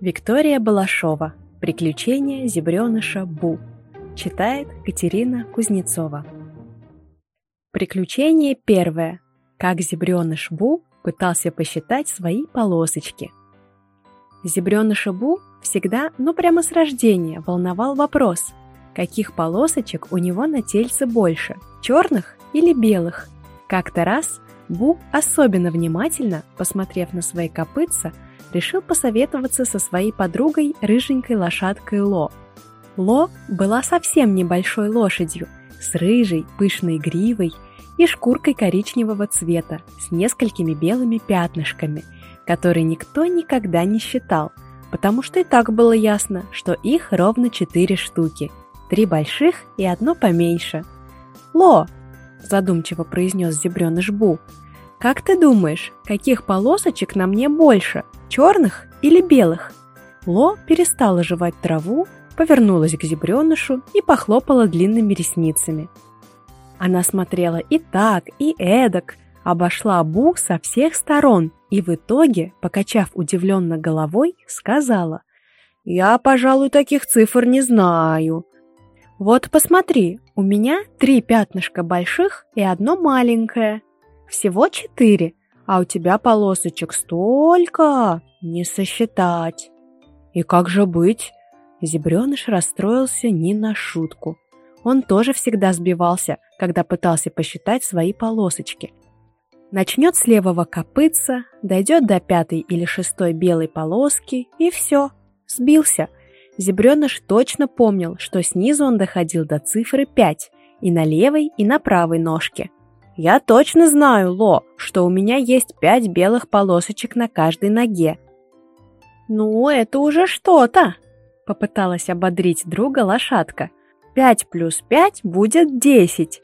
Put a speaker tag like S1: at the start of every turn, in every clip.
S1: Виктория Балашова. Приключения зебреныша Бу. Читает Катерина Кузнецова. Приключение первое. Как зебреныш Бу пытался посчитать свои полосочки. Зебреныша Бу всегда, ну прямо с рождения, волновал вопрос, каких полосочек у него на тельце больше, черных или белых. Как-то раз Бу особенно внимательно, посмотрев на свои копытца, решил посоветоваться со своей подругой рыженькой лошадкой Ло. Ло была совсем небольшой лошадью, с рыжей, пышной гривой и шкуркой коричневого цвета с несколькими белыми пятнышками, которые никто никогда не считал, потому что и так было ясно, что их ровно четыре штуки, три больших и одно поменьше. «Ло!» – задумчиво произнес зебреныш Бу. «Как ты думаешь, каких полосочек на мне больше, черных или белых?» Ло перестала жевать траву, повернулась к зебренышу и похлопала длинными ресницами. Она смотрела и так, и эдак, обошла Бу со всех сторон и в итоге, покачав удивленно головой, сказала «Я, пожалуй, таких цифр не знаю». «Вот посмотри, у меня три пятнышка больших и одно маленькое. Всего четыре, а у тебя полосочек столько, не сосчитать». «И как же быть?» Зебреныш расстроился не на шутку. Он тоже всегда сбивался, когда пытался посчитать свои полосочки. Начнет с левого копытца, дойдет до пятой или шестой белой полоски и все, сбился. Зебреныш точно помнил, что снизу он доходил до цифры 5 и на левой, и на правой ножке. «Я точно знаю, Ло, что у меня есть пять белых полосочек на каждой ноге». «Ну, это уже что-то!» — попыталась ободрить друга лошадка. «Пять плюс пять будет десять,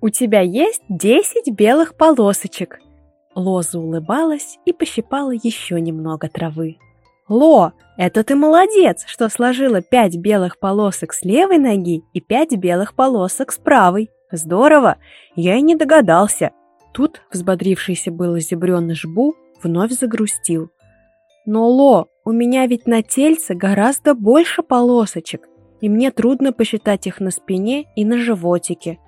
S1: у тебя есть десять белых полосочек!» Лоза улыбалась и пощипала еще немного травы. «Ло, это ты молодец, что сложила пять белых полосок с левой ноги и пять белых полосок с правой. Здорово! Я и не догадался!» Тут взбодрившийся было зебрёный жбу вновь загрустил. «Но, Ло, у меня ведь на тельце гораздо больше полосочек, и мне трудно посчитать их на спине и на животике.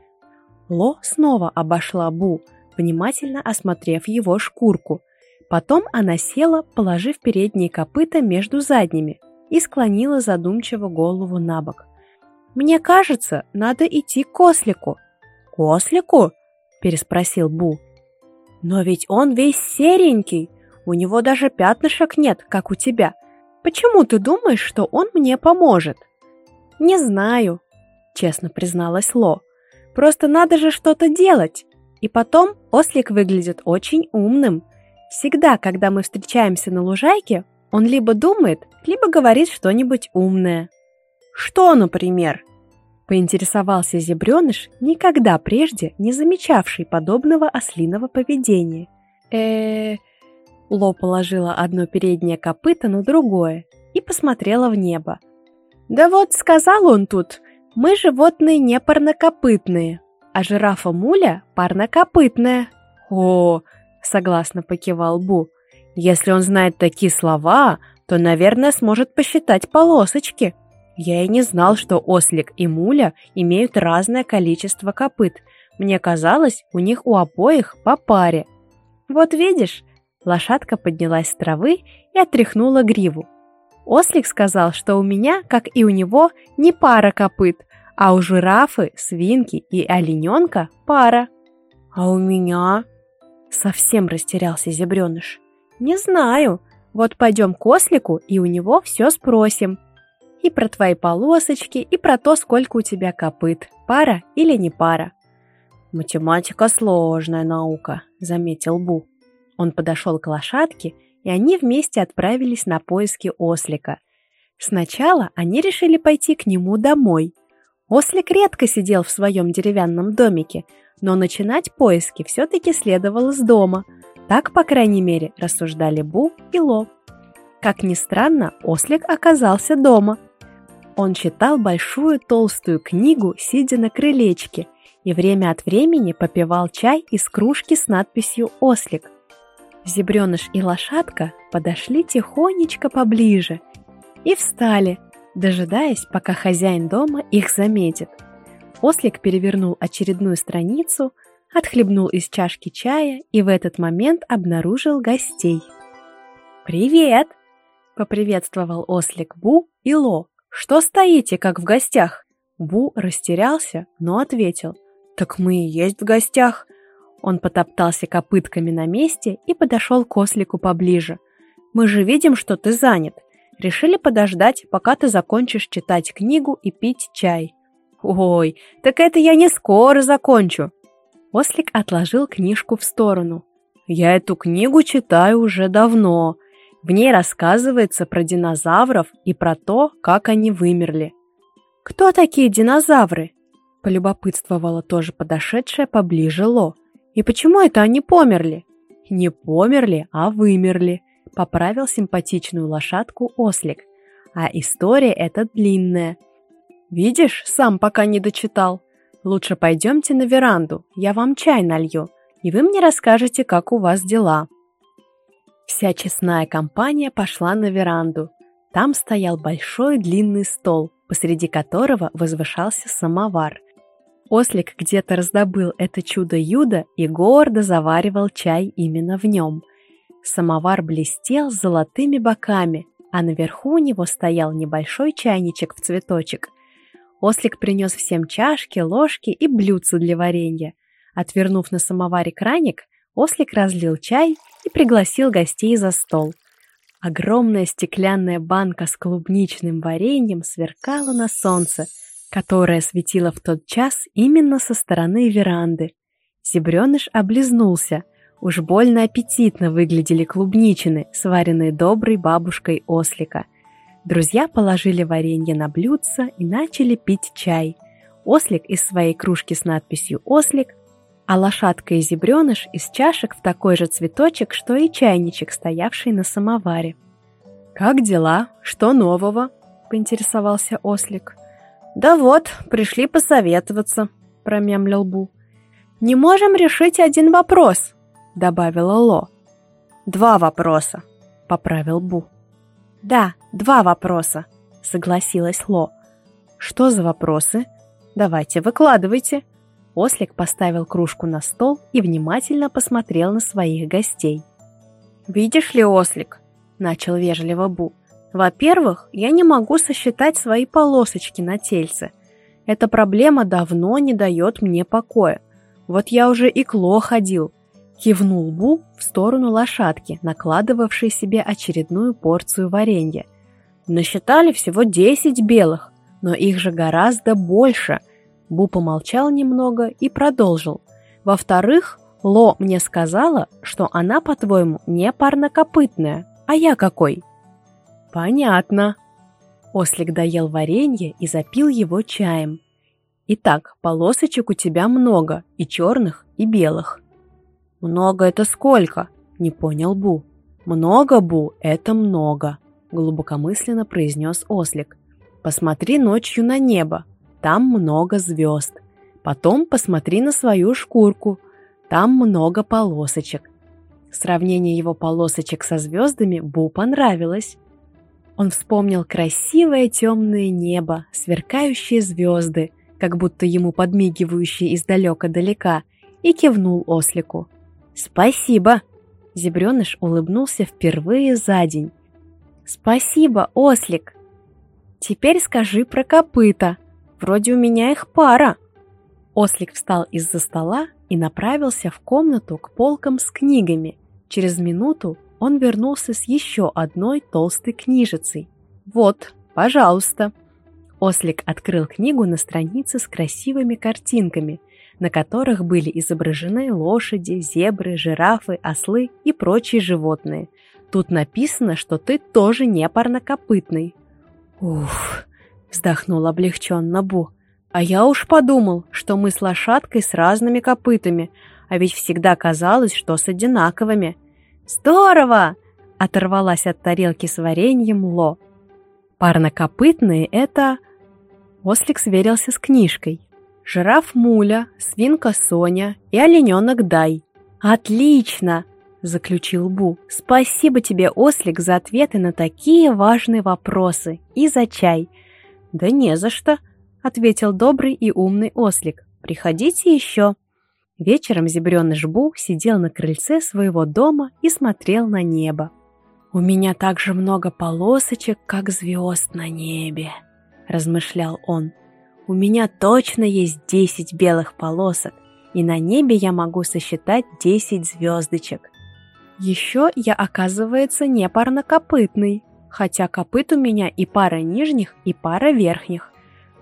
S1: Ло снова обошла Бу, внимательно осмотрев его шкурку. Потом она села, положив передние копыта между задними и склонила задумчиво голову на бок. «Мне кажется, надо идти к ослику». «К ослику?» – переспросил Бу. «Но ведь он весь серенький, у него даже пятнышек нет, как у тебя. Почему ты думаешь, что он мне поможет?» «Не знаю», – честно призналась Ло. Просто надо же что-то делать. И потом ослик выглядит очень умным. Всегда, когда мы встречаемся на лужайке, он либо думает, либо говорит что-нибудь умное. Что, например? Поинтересовался зебреныш, никогда прежде не замечавший подобного ослиного поведения. э Ло положила одно переднее копыто на другое и посмотрела в небо. «Да вот, сказал он тут, мы животные не парнокопытные, а жирафа Муля парнокопытная. О, согласно покивал Бу. Если он знает такие слова, то, наверное, сможет посчитать полосочки. Я и не знал, что ослик и муля имеют разное количество копыт. Мне казалось, у них у обоих по паре. Вот видишь, лошадка поднялась с травы и отряхнула гриву. Ослик сказал, что у меня, как и у него, не пара копыт, а у жирафы, свинки и олененка пара. А у меня? Совсем растерялся зебреныш. Не знаю. Вот пойдем к ослику и у него все спросим. И про твои полосочки, и про то, сколько у тебя копыт, пара или не пара. Математика сложная наука, заметил Бу. Он подошел к лошадке и они вместе отправились на поиски ослика. Сначала они решили пойти к нему домой. Ослик редко сидел в своем деревянном домике, но начинать поиски все-таки следовало с дома. Так, по крайней мере, рассуждали Бу и Ло. Как ни странно, ослик оказался дома. Он читал большую толстую книгу, сидя на крылечке, и время от времени попивал чай из кружки с надписью «Ослик». Зебреныш и лошадка подошли тихонечко поближе и встали, дожидаясь, пока хозяин дома их заметит. Ослик перевернул очередную страницу, отхлебнул из чашки чая и в этот момент обнаружил гостей. «Привет!» — поприветствовал ослик Бу и Ло. «Что стоите, как в гостях?» Бу растерялся, но ответил. «Так мы и есть в гостях. Он потоптался копытками на месте и подошел к ослику поближе. «Мы же видим, что ты занят. Решили подождать, пока ты закончишь читать книгу и пить чай». «Ой, так это я не скоро закончу!» Ослик отложил книжку в сторону. «Я эту книгу читаю уже давно. В ней рассказывается про динозавров и про то, как они вымерли». «Кто такие динозавры?» полюбопытствовала тоже подошедшая поближе Ло. И почему это они померли? Не померли, а вымерли, поправил симпатичную лошадку ослик. А история эта длинная. Видишь, сам пока не дочитал. Лучше пойдемте на веранду, я вам чай налью, и вы мне расскажете, как у вас дела. Вся честная компания пошла на веранду. Там стоял большой длинный стол, посреди которого возвышался самовар – Ослик где-то раздобыл это чудо-юдо и гордо заваривал чай именно в нем. Самовар блестел золотыми боками, а наверху у него стоял небольшой чайничек в цветочек. Ослик принес всем чашки, ложки и блюдца для варенья. Отвернув на самоваре краник, Ослик разлил чай и пригласил гостей за стол. Огромная стеклянная банка с клубничным вареньем сверкала на солнце – которая светила в тот час именно со стороны веранды. Зебреныш облизнулся. Уж больно аппетитно выглядели клубничины, сваренные доброй бабушкой ослика. Друзья положили варенье на блюдце и начали пить чай. Ослик из своей кружки с надписью «Ослик», а лошадка и зебреныш из чашек в такой же цветочек, что и чайничек, стоявший на самоваре. «Как дела? Что нового?» – поинтересовался ослик. «Да вот, пришли посоветоваться», — промямлил Бу. «Не можем решить один вопрос», — добавила Ло. «Два вопроса», — поправил Бу. «Да, два вопроса», — согласилась Ло. «Что за вопросы? Давайте, выкладывайте». Ослик поставил кружку на стол и внимательно посмотрел на своих гостей. «Видишь ли, Ослик?» — начал вежливо Бу. Во-первых, я не могу сосчитать свои полосочки на тельце. Эта проблема давно не дает мне покоя. Вот я уже и кло ходил. Кивнул Бу в сторону лошадки, накладывавшей себе очередную порцию варенья. Насчитали всего 10 белых, но их же гораздо больше. Бу помолчал немного и продолжил. Во-вторых, Ло мне сказала, что она, по-твоему, не парнокопытная. А я какой? «Понятно». Ослик доел варенье и запил его чаем. «Итак, полосочек у тебя много, и черных, и белых». «Много это сколько?» – не понял Бу. «Много, Бу, это много», – глубокомысленно произнес Ослик. «Посмотри ночью на небо, там много звезд. Потом посмотри на свою шкурку, там много полосочек». Сравнение его полосочек со звездами Бу понравилось. Он вспомнил красивое темное небо, сверкающие звезды, как будто ему подмигивающие издалека-далека, и кивнул ослику. «Спасибо!» Зебреныш улыбнулся впервые за день. «Спасибо, ослик!» «Теперь скажи про копыта. Вроде у меня их пара». Ослик встал из-за стола и направился в комнату к полкам с книгами. Через минуту он вернулся с еще одной толстой книжицей. «Вот, пожалуйста». Ослик открыл книгу на странице с красивыми картинками, на которых были изображены лошади, зебры, жирафы, ослы и прочие животные. Тут написано, что ты тоже не парнокопытный. «Уф!» – вздохнул облегченно Бу. «А я уж подумал, что мы с лошадкой с разными копытами, а ведь всегда казалось, что с одинаковыми». «Здорово!» – оторвалась от тарелки с вареньем Ло. Парнокопытные – это... Ослик сверился с книжкой. Жираф Муля, свинка Соня и олененок Дай. «Отлично!» — заключил Бу. «Спасибо тебе, Ослик, за ответы на такие важные вопросы и за чай». «Да не за что», — ответил добрый и умный Ослик. «Приходите еще». Вечером зебреныш Бу сидел на крыльце своего дома и смотрел на небо. «У меня так же много полосочек, как звезд на небе», — размышлял он. «У меня точно есть десять белых полосок, и на небе я могу сосчитать десять звездочек. Еще я, оказывается, не парнокопытный, хотя копыт у меня и пара нижних, и пара верхних.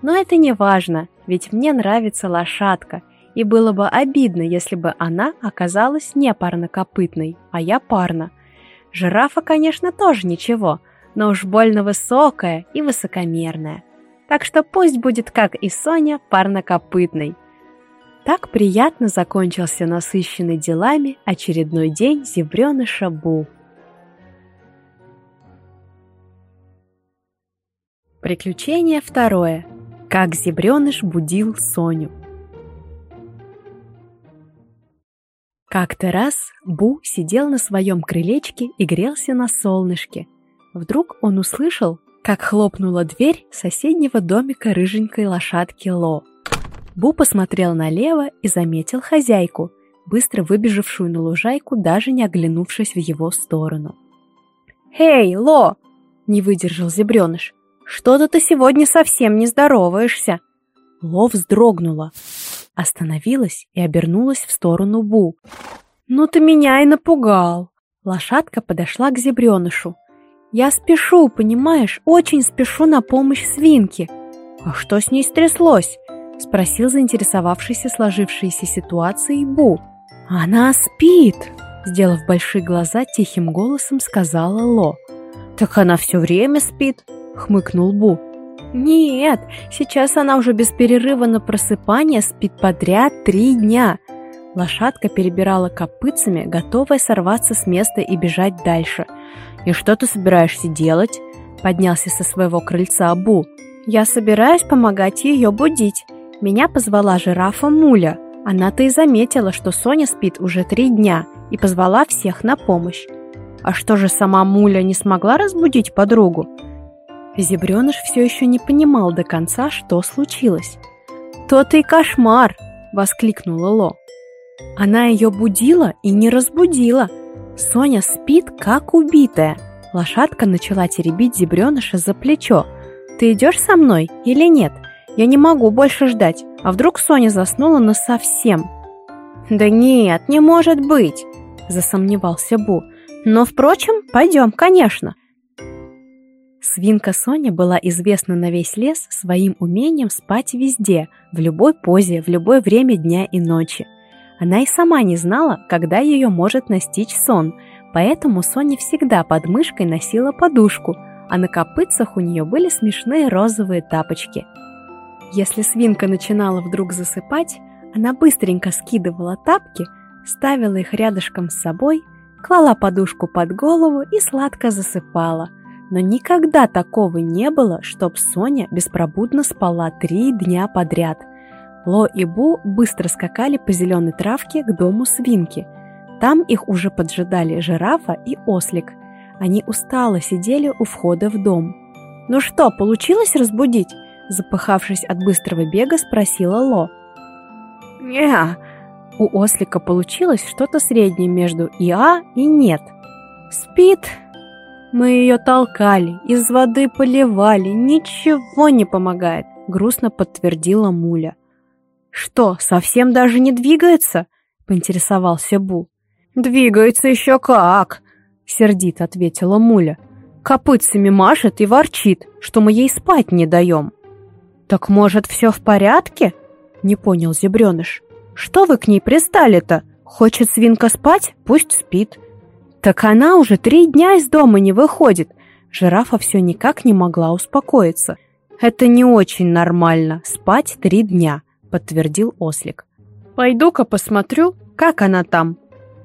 S1: Но это не важно, ведь мне нравится лошадка, и было бы обидно, если бы она оказалась не парнокопытной, а я парно. Жирафа, конечно, тоже ничего, но уж больно высокая и высокомерная. Так что пусть будет, как и Соня, парнокопытной. Так приятно закончился насыщенный делами очередной день зебреныша Бу. Приключение второе. Как зебреныш будил Соню. Как-то раз Бу сидел на своем крылечке и грелся на солнышке. Вдруг он услышал, как хлопнула дверь соседнего домика рыженькой лошадки Ло. Бу посмотрел налево и заметил хозяйку, быстро выбежавшую на лужайку, даже не оглянувшись в его сторону. «Эй, Ло!» — не выдержал зебреныш. «Что-то ты сегодня совсем не здороваешься!» Ло вздрогнула остановилась и обернулась в сторону Бу. «Ну ты меня и напугал!» Лошадка подошла к зебренышу. «Я спешу, понимаешь, очень спешу на помощь свинке!» «А что с ней стряслось?» — спросил заинтересовавшийся сложившейся ситуацией Бу. «Она спит!» — сделав большие глаза, тихим голосом сказала Ло. «Так она все время спит!» — хмыкнул Бу. Нет, сейчас она уже без перерыва на просыпание спит подряд три дня. Лошадка перебирала копытцами, готовая сорваться с места и бежать дальше. «И что ты собираешься делать?» Поднялся со своего крыльца Абу. «Я собираюсь помогать ее будить. Меня позвала жирафа Муля. Она-то и заметила, что Соня спит уже три дня, и позвала всех на помощь. А что же сама Муля не смогла разбудить подругу? Зебреныш все еще не понимал до конца, что случилось. «То-то и кошмар!» — воскликнула Ло. Она ее будила и не разбудила. Соня спит, как убитая. Лошадка начала теребить зебреныша за плечо. «Ты идешь со мной или нет? Я не могу больше ждать. А вдруг Соня заснула насовсем?» «Да нет, не может быть!» – засомневался Бу. «Но, впрочем, пойдем, конечно. Свинка Соня была известна на весь лес своим умением спать везде, в любой позе, в любое время дня и ночи. Она и сама не знала, когда ее может настичь сон, поэтому Соня всегда под мышкой носила подушку, а на копытцах у нее были смешные розовые тапочки. Если свинка начинала вдруг засыпать, она быстренько скидывала тапки, ставила их рядышком с собой, клала подушку под голову и сладко засыпала – но никогда такого не было, чтоб Соня беспробудно спала три дня подряд. Ло и Бу быстро скакали по зеленой травке к дому свинки. Там их уже поджидали жирафа и ослик. Они устало сидели у входа в дом. «Ну что, получилось разбудить?» Запыхавшись от быстрого бега, спросила Ло. не У ослика получилось что-то среднее между «и-а» и «нет». «Спит», мы ее толкали, из воды поливали, ничего не помогает, грустно подтвердила Муля. Что, совсем даже не двигается? поинтересовался Бу. Двигается еще как, сердито ответила Муля. Копытцами машет и ворчит, что мы ей спать не даем. Так может, все в порядке? Не понял зебреныш. Что вы к ней пристали-то? Хочет свинка спать? Пусть спит. Так она уже три дня из дома не выходит. Жирафа все никак не могла успокоиться. Это не очень нормально, спать три дня, подтвердил ослик. Пойду-ка посмотрю, как она там.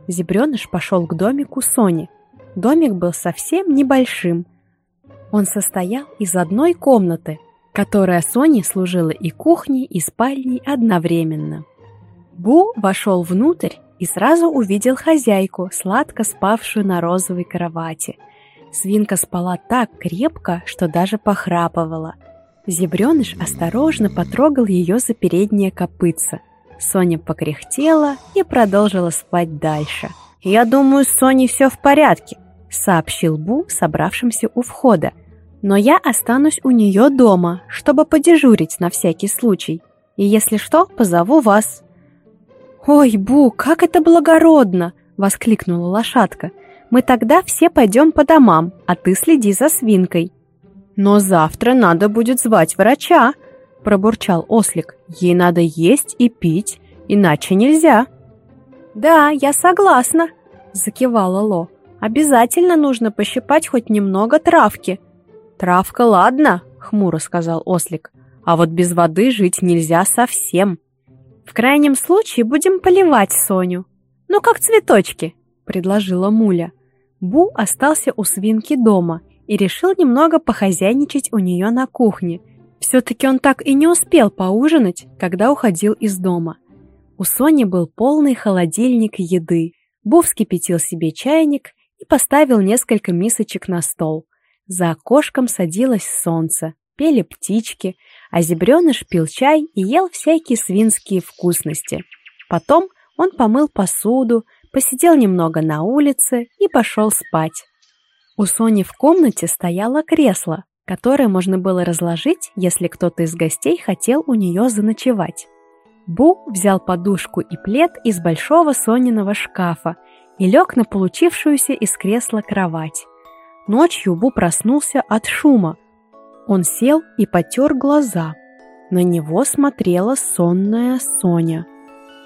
S1: Зебреныш пошел к домику Сони. Домик был совсем небольшим. Он состоял из одной комнаты, которая Соне служила и кухней, и спальней одновременно. Бу вошел внутрь и сразу увидел хозяйку, сладко спавшую на розовой кровати. Свинка спала так крепко, что даже похрапывала. Зебреныш осторожно потрогал ее за переднее копытце. Соня покряхтела и продолжила спать дальше. «Я думаю, с Соней все в порядке», — сообщил Бу, собравшимся у входа. «Но я останусь у нее дома, чтобы подежурить на всякий случай. И если что, позову вас». «Ой, Бу, как это благородно!» — воскликнула лошадка. «Мы тогда все пойдем по домам, а ты следи за свинкой». «Но завтра надо будет звать врача», — пробурчал ослик. «Ей надо есть и пить, иначе нельзя». «Да, я согласна», — закивала Ло. «Обязательно нужно пощипать хоть немного травки». «Травка, ладно», — хмуро сказал ослик. «А вот без воды жить нельзя совсем». «В крайнем случае будем поливать Соню. Ну, как цветочки», — предложила Муля. Бу остался у свинки дома — и решил немного похозяйничать у нее на кухне. Все-таки он так и не успел поужинать, когда уходил из дома. У Сони был полный холодильник еды. Бов вскипятил себе чайник и поставил несколько мисочек на стол. За окошком садилось солнце, пели птички, а зебреныш пил чай и ел всякие свинские вкусности. Потом он помыл посуду, посидел немного на улице и пошел спать. У Сони в комнате стояло кресло, которое можно было разложить, если кто-то из гостей хотел у нее заночевать. Бу взял подушку и плед из большого Сониного шкафа и лег на получившуюся из кресла кровать. Ночью Бу проснулся от шума. Он сел и потер глаза. На него смотрела сонная Соня.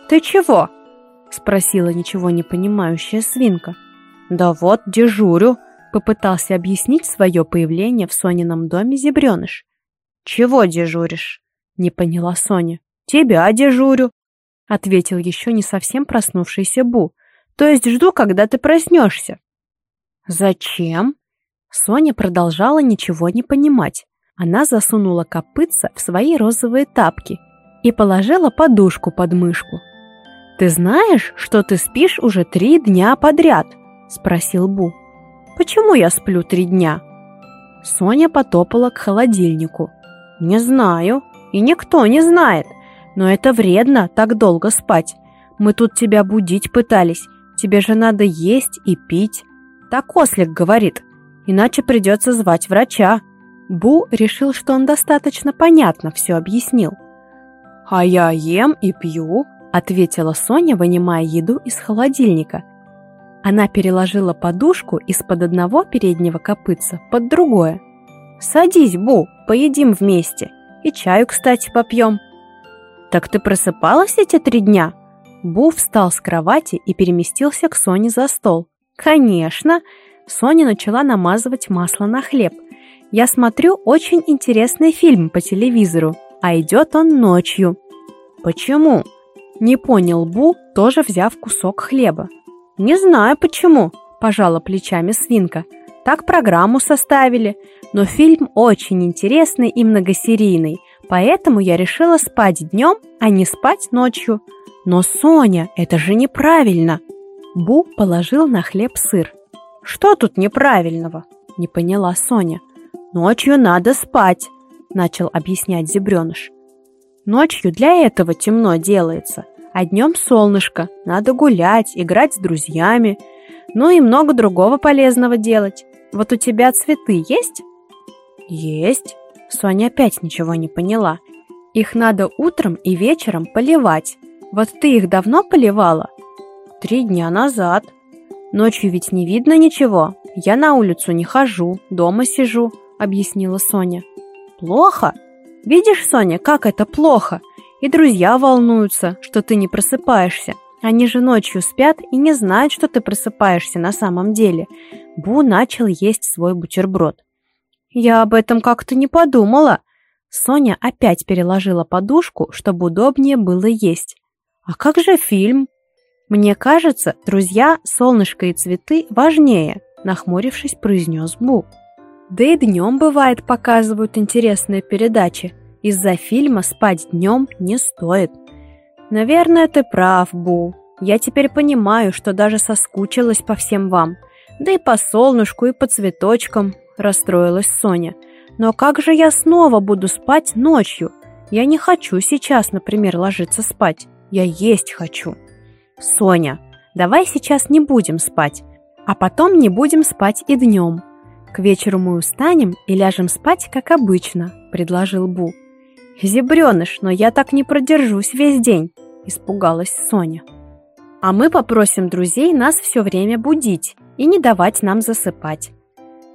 S1: «Ты чего?» — спросила ничего не понимающая свинка. «Да вот, дежурю», Попытался объяснить свое появление в Сонином доме зебреныш. «Чего дежуришь?» — не поняла Соня. «Тебя дежурю», — ответил еще не совсем проснувшийся Бу. «То есть жду, когда ты проснешься». «Зачем?» Соня продолжала ничего не понимать. Она засунула копытца в свои розовые тапки и положила подушку под мышку. «Ты знаешь, что ты спишь уже три дня подряд?» — спросил Бу. Почему я сплю три дня?» Соня потопала к холодильнику. «Не знаю. И никто не знает. Но это вредно так долго спать. Мы тут тебя будить пытались. Тебе же надо есть и пить». Так ослик говорит. Иначе придется звать врача. Бу решил, что он достаточно понятно все объяснил. «А я ем и пью», — ответила Соня, вынимая еду из холодильника — она переложила подушку из-под одного переднего копытца под другое. «Садись, Бу, поедим вместе. И чаю, кстати, попьем». «Так ты просыпалась эти три дня?» Бу встал с кровати и переместился к Соне за стол. «Конечно!» Соня начала намазывать масло на хлеб. «Я смотрю очень интересный фильм по телевизору, а идет он ночью». «Почему?» Не понял Бу, тоже взяв кусок хлеба. «Не знаю почему», – пожала плечами свинка. «Так программу составили, но фильм очень интересный и многосерийный, поэтому я решила спать днем, а не спать ночью. Но, Соня, это же неправильно!» Бу положил на хлеб сыр. «Что тут неправильного?» – не поняла Соня. «Ночью надо спать», – начал объяснять зебреныш. «Ночью для этого темно делается», а днем солнышко, надо гулять, играть с друзьями, ну и много другого полезного делать. Вот у тебя цветы есть? Есть. Соня опять ничего не поняла. Их надо утром и вечером поливать. Вот ты их давно поливала? Три дня назад. Ночью ведь не видно ничего. Я на улицу не хожу, дома сижу, объяснила Соня. Плохо? Видишь, Соня, как это плохо? И друзья волнуются, что ты не просыпаешься. Они же ночью спят и не знают, что ты просыпаешься на самом деле. Бу начал есть свой бутерброд. Я об этом как-то не подумала. Соня опять переложила подушку, чтобы удобнее было есть. А как же фильм? Мне кажется, друзья, солнышко и цветы важнее, нахмурившись, произнес Бу. Да и днем бывает показывают интересные передачи. Из-за фильма спать днем не стоит. Наверное, ты прав, Бу. Я теперь понимаю, что даже соскучилась по всем вам. Да и по солнышку, и по цветочкам, расстроилась Соня. Но как же я снова буду спать ночью? Я не хочу сейчас, например, ложиться спать. Я есть хочу. Соня, давай сейчас не будем спать, а потом не будем спать и днем. К вечеру мы устанем и ляжем спать, как обычно, предложил Бу. Зебреныш, но я так не продержусь весь день, испугалась Соня. А мы попросим друзей нас все время будить и не давать нам засыпать.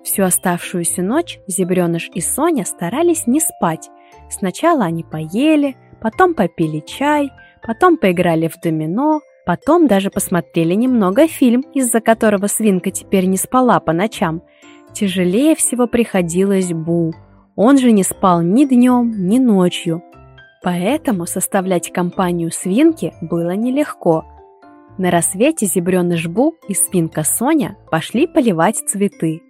S1: Всю оставшуюся ночь Зебреныш и Соня старались не спать. Сначала они поели, потом попили чай, потом поиграли в домино, потом даже посмотрели немного фильм, из-за которого свинка теперь не спала по ночам. Тяжелее всего приходилось Бу. Он же не спал ни днем, ни ночью. Поэтому составлять компанию свинки было нелегко. На рассвете зебреныш Бу и свинка Соня пошли поливать цветы.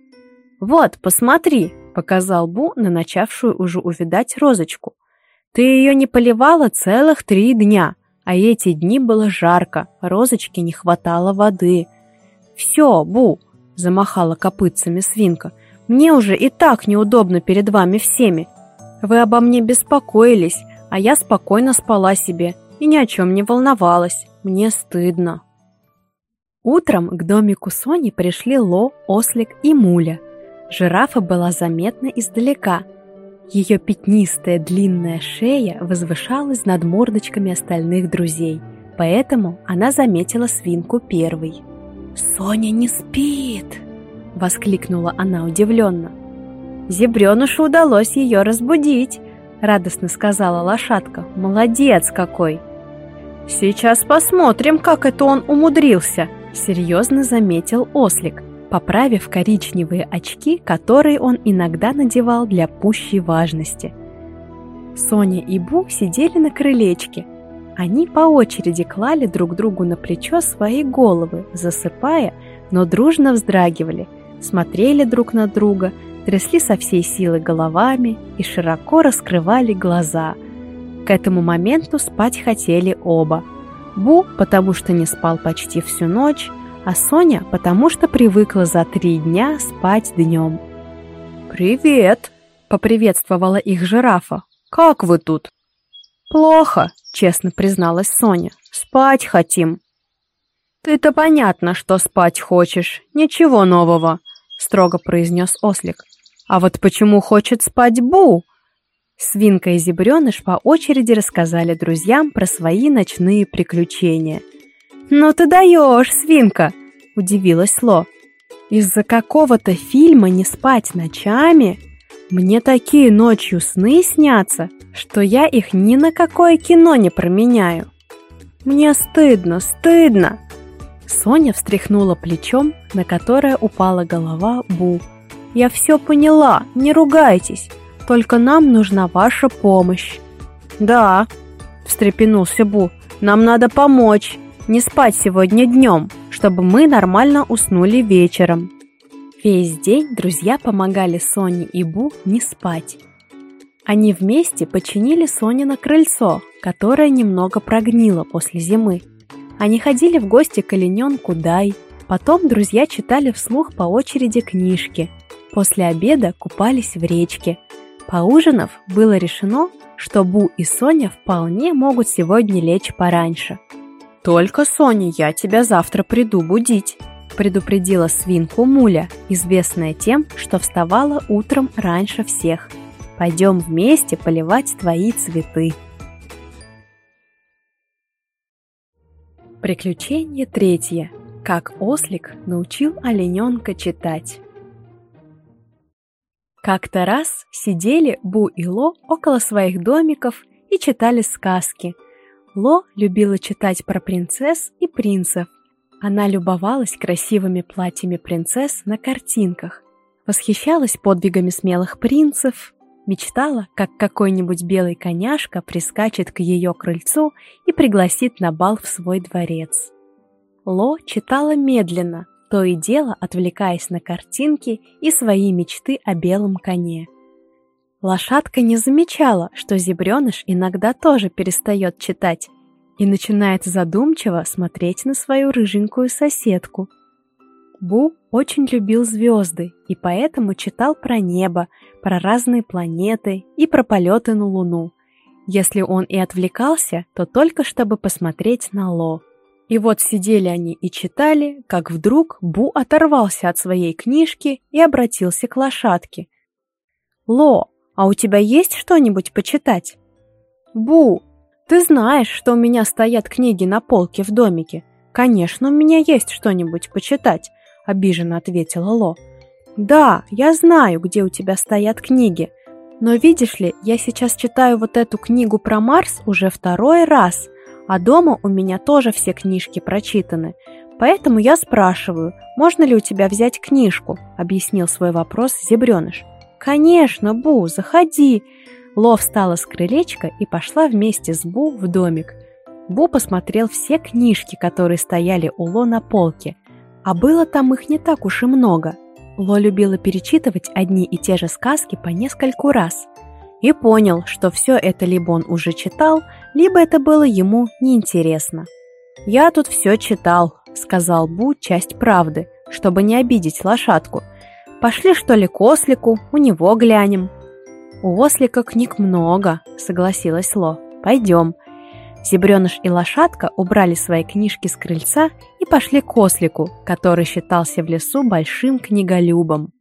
S1: «Вот, посмотри!» – показал Бу на начавшую уже увидать розочку. «Ты ее не поливала целых три дня, а эти дни было жарко, розочке не хватало воды». «Все, Бу!» – замахала копытцами свинка. «Мне уже и так неудобно перед вами всеми. Вы обо мне беспокоились, а я спокойно спала себе и ни о чем не волновалась. Мне стыдно». Утром к домику Сони пришли Ло, Ослик и Муля – Жирафа была заметна издалека. Ее пятнистая длинная шея возвышалась над мордочками остальных друзей, поэтому она заметила свинку первой. «Соня не спит!» — воскликнула она удивленно. «Зебренушу удалось ее разбудить!» — радостно сказала лошадка. «Молодец какой!» «Сейчас посмотрим, как это он умудрился!» — серьезно заметил ослик поправив коричневые очки, которые он иногда надевал для пущей важности. Соня и Бу сидели на крылечке. Они по очереди клали друг другу на плечо свои головы, засыпая, но дружно вздрагивали, смотрели друг на друга, трясли со всей силы головами и широко раскрывали глаза. К этому моменту спать хотели оба. Бу, потому что не спал почти всю ночь, а Соня потому что привыкла за три дня спать днем. «Привет!» — поприветствовала их жирафа. «Как вы тут?» «Плохо», — честно призналась Соня. «Спать хотим». «Ты-то понятно, что спать хочешь. Ничего нового», — строго произнес ослик. «А вот почему хочет спать Бу?» Свинка и Зебреныш по очереди рассказали друзьям про свои ночные приключения — «Ну ты даешь, свинка!» – удивилась Ло. «Из-за какого-то фильма не спать ночами? Мне такие ночью сны снятся, что я их ни на какое кино не променяю. Мне стыдно, стыдно!» Соня встряхнула плечом, на которое упала голова Бу. «Я все поняла, не ругайтесь, только нам нужна ваша помощь». «Да», – встрепенулся Бу, – «нам надо помочь не спать сегодня днем, чтобы мы нормально уснули вечером. Весь день друзья помогали Соне и Бу не спать. Они вместе починили Соне на крыльцо, которое немного прогнило после зимы. Они ходили в гости к олененку Дай, потом друзья читали вслух по очереди книжки. После обеда купались в речке. Поужинав, было решено, что Бу и Соня вполне могут сегодня лечь пораньше – «Только, Соня, я тебя завтра приду будить», предупредила свинку Муля, известная тем, что вставала утром раньше всех. «Пойдем вместе поливать твои цветы». Приключение третье. Как ослик научил олененка читать. Как-то раз сидели Бу и Ло около своих домиков и читали сказки – Ло любила читать про принцесс и принцев. Она любовалась красивыми платьями принцесс на картинках, восхищалась подвигами смелых принцев, мечтала, как какой-нибудь белый коняшка прискачет к ее крыльцу и пригласит на бал в свой дворец. Ло читала медленно, то и дело отвлекаясь на картинки и свои мечты о белом коне. Лошадка не замечала, что зебреныш иногда тоже перестает читать, и начинает задумчиво смотреть на свою рыженькую соседку. Бу очень любил звезды и поэтому читал про небо, про разные планеты и про полеты на Луну. Если он и отвлекался, то только чтобы посмотреть на Ло. И вот сидели они и читали, как вдруг Бу оторвался от своей книжки и обратился к лошадке. «Ло, а у тебя есть что-нибудь почитать?» «Бу, ты знаешь, что у меня стоят книги на полке в домике. Конечно, у меня есть что-нибудь почитать», — обиженно ответила Ло. «Да, я знаю, где у тебя стоят книги. Но видишь ли, я сейчас читаю вот эту книгу про Марс уже второй раз, а дома у меня тоже все книжки прочитаны. Поэтому я спрашиваю, можно ли у тебя взять книжку?» — объяснил свой вопрос Зебреныш. «Конечно, Бу, заходи!» Ло встала с крылечка и пошла вместе с Бу в домик. Бу посмотрел все книжки, которые стояли у Ло на полке, а было там их не так уж и много. Ло любила перечитывать одни и те же сказки по нескольку раз и понял, что все это либо он уже читал, либо это было ему неинтересно. «Я тут все читал», — сказал Бу часть правды, чтобы не обидеть лошадку. «Пошли, что ли, к ослику, у него глянем». «У ослика книг много», — согласилась Ло. «Пойдем». Зебреныш и лошадка убрали свои книжки с крыльца и пошли к ослику, который считался в лесу большим книголюбом.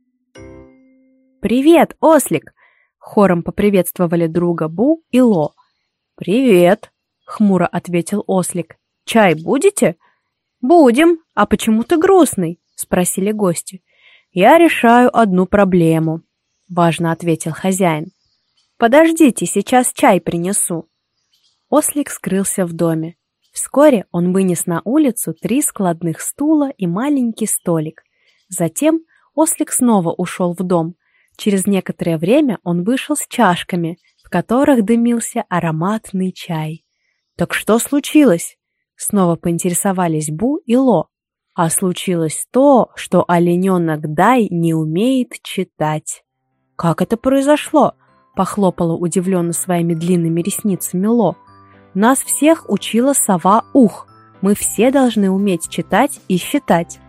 S1: «Привет, ослик!» — хором поприветствовали друга Бу и Ло. «Привет!» — хмуро ответил ослик. «Чай будете?» «Будем. А почему ты грустный?» — спросили гости. «Я решаю одну проблему», — важно ответил хозяин. «Подождите, сейчас чай принесу». Ослик скрылся в доме. Вскоре он вынес на улицу три складных стула и маленький столик. Затем ослик снова ушел в дом. Через некоторое время он вышел с чашками, в которых дымился ароматный чай. «Так что случилось?» Снова поинтересовались Бу и Ло. А случилось то, что олененок Дай не умеет читать. «Как это произошло?» — похлопала удивленно своими длинными ресницами Ло. Нас всех учила сова Ух. Мы все должны уметь читать и считать.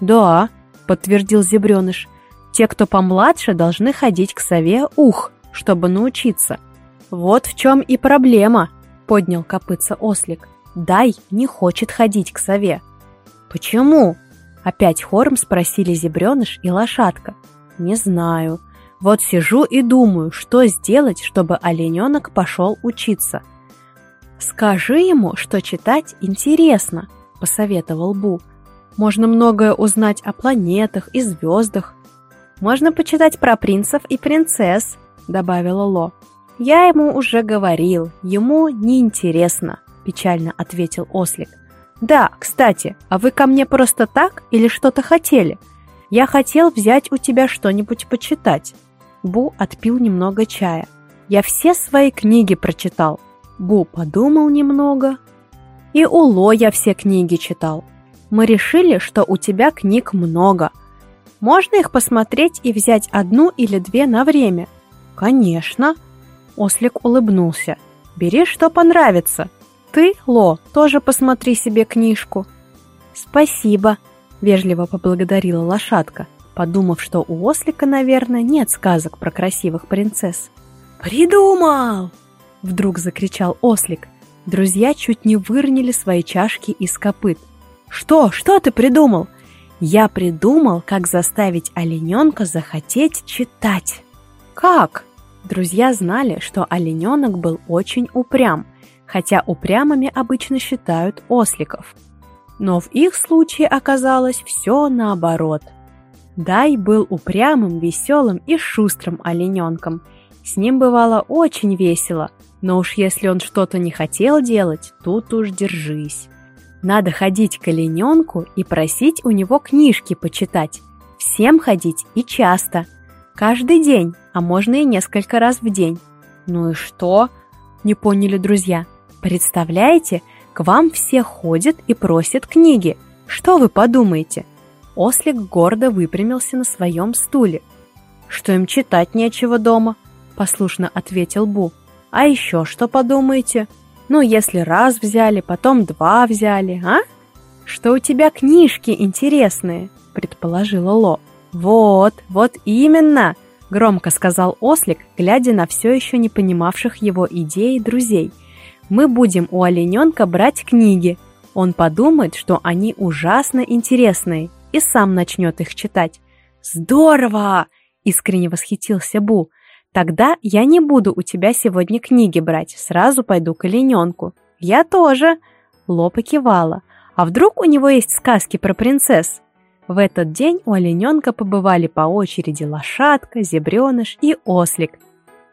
S1: Да, подтвердил зебреныш. Те, кто помладше, должны ходить к сове Ух, чтобы научиться. Вот в чем и проблема, поднял копытца ослик. Дай не хочет ходить к сове. Почему? Опять хором спросили зебреныш и лошадка. Не знаю. Вот сижу и думаю, что сделать, чтобы олененок пошел учиться. «Скажи ему, что читать интересно», — посоветовал Бу. «Можно многое узнать о планетах и звездах. Можно почитать про принцев и принцесс», — добавила Ло. «Я ему уже говорил, ему неинтересно», — печально ответил Ослик. «Да, кстати, а вы ко мне просто так или что-то хотели? Я хотел взять у тебя что-нибудь почитать». Бу отпил немного чая. «Я все свои книги прочитал, Бу подумал немного. И у Ло я все книги читал. Мы решили, что у тебя книг много. Можно их посмотреть и взять одну или две на время? Конечно. Ослик улыбнулся. Бери, что понравится. Ты, Ло, тоже посмотри себе книжку. Спасибо, вежливо поблагодарила лошадка, подумав, что у ослика, наверное, нет сказок про красивых принцесс. «Придумал!» Вдруг закричал ослик. Друзья чуть не выронили свои чашки из копыт. «Что? Что ты придумал?» «Я придумал, как заставить олененка захотеть читать». «Как?» Друзья знали, что олененок был очень упрям, хотя упрямыми обычно считают осликов. Но в их случае оказалось все наоборот. Дай был упрямым, веселым и шустрым олененком. С ним бывало очень весело, но уж если он что-то не хотел делать, тут уж держись. Надо ходить к олененку и просить у него книжки почитать. Всем ходить и часто. Каждый день, а можно и несколько раз в день. Ну и что? Не поняли друзья. Представляете, к вам все ходят и просят книги. Что вы подумаете? Ослик гордо выпрямился на своем стуле. Что им читать нечего дома? Послушно ответил Бу. А еще что подумаете? Ну, если раз взяли, потом два взяли, а? Что у тебя книжки интересные, предположила Ло. Вот, вот именно, громко сказал Ослик, глядя на все еще не понимавших его идеи друзей. Мы будем у олененка брать книги. Он подумает, что они ужасно интересные и сам начнет их читать. Здорово! Искренне восхитился Бу. Тогда я не буду у тебя сегодня книги брать, сразу пойду к олененку. Я тоже. Лопа кивала. А вдруг у него есть сказки про принцесс? В этот день у олененка побывали по очереди лошадка, зебреныш и ослик.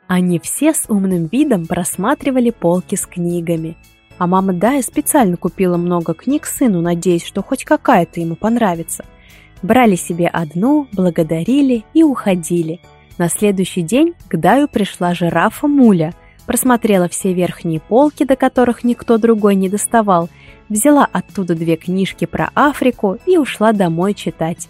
S1: Они все с умным видом просматривали полки с книгами. А мама Дая специально купила много книг сыну, надеясь, что хоть какая-то ему понравится. Брали себе одну, благодарили и уходили – на следующий день к Даю пришла жирафа Муля, просмотрела все верхние полки, до которых никто другой не доставал, взяла оттуда две книжки про Африку и ушла домой читать.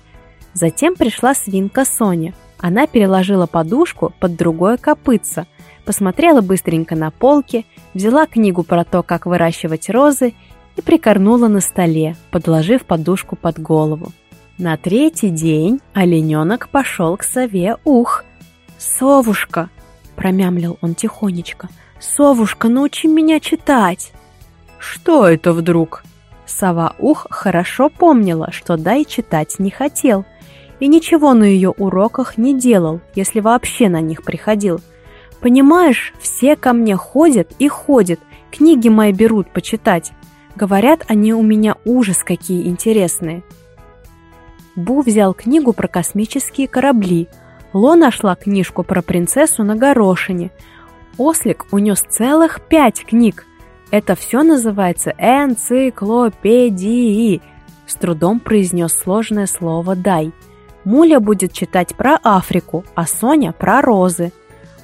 S1: Затем пришла свинка Соня. Она переложила подушку под другое копытце, посмотрела быстренько на полки, взяла книгу про то, как выращивать розы и прикорнула на столе, подложив подушку под голову. На третий день олененок пошел к сове ух – «Совушка!» — промямлил он тихонечко. «Совушка, научи меня читать!» «Что это вдруг?» Сова Ух хорошо помнила, что Дай читать не хотел, и ничего на ее уроках не делал, если вообще на них приходил. «Понимаешь, все ко мне ходят и ходят, книги мои берут почитать. Говорят, они у меня ужас какие интересные». Бу взял книгу про космические корабли – Ло нашла книжку про принцессу на горошине. Ослик унес целых пять книг. Это все называется энциклопедией. С трудом произнес сложное слово «дай». Муля будет читать про Африку, а Соня про розы.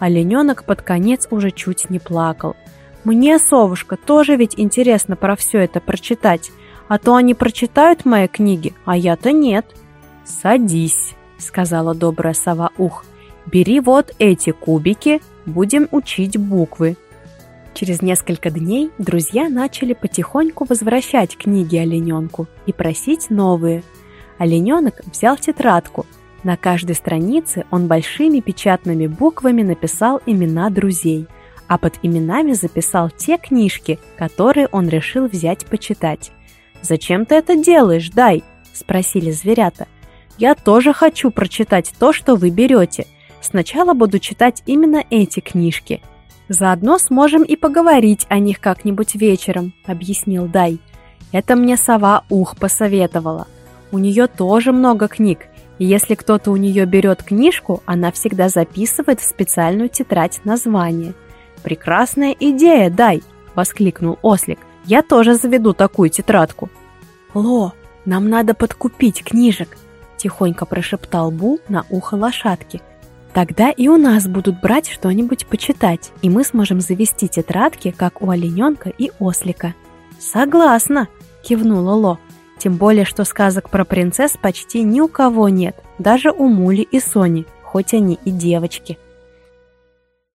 S1: Олененок под конец уже чуть не плакал. Мне, совушка, тоже ведь интересно про все это прочитать. А то они прочитают мои книги, а я-то нет. Садись сказала добрая сова Ух. «Бери вот эти кубики, будем учить буквы». Через несколько дней друзья начали потихоньку возвращать книги олененку и просить новые. Олененок взял тетрадку. На каждой странице он большими печатными буквами написал имена друзей, а под именами записал те книжки, которые он решил взять почитать. «Зачем ты это делаешь, Дай?» – спросили зверята. Я тоже хочу прочитать то, что вы берете. Сначала буду читать именно эти книжки. Заодно сможем и поговорить о них как-нибудь вечером, объяснил Дай. Это мне сова Ух посоветовала. У нее тоже много книг, если кто-то у нее берет книжку, она всегда записывает в специальную тетрадь название. «Прекрасная идея, Дай!» – воскликнул Ослик. «Я тоже заведу такую тетрадку». «Ло, нам надо подкупить книжек», тихонько прошептал Бу на ухо лошадки. Тогда и у нас будут брать что-нибудь почитать, и мы сможем завести тетрадки, как у олененка и ослика. Согласна, кивнула Ло. Тем более, что сказок про принцесс почти ни у кого нет, даже у Мули и Сони, хоть они и девочки.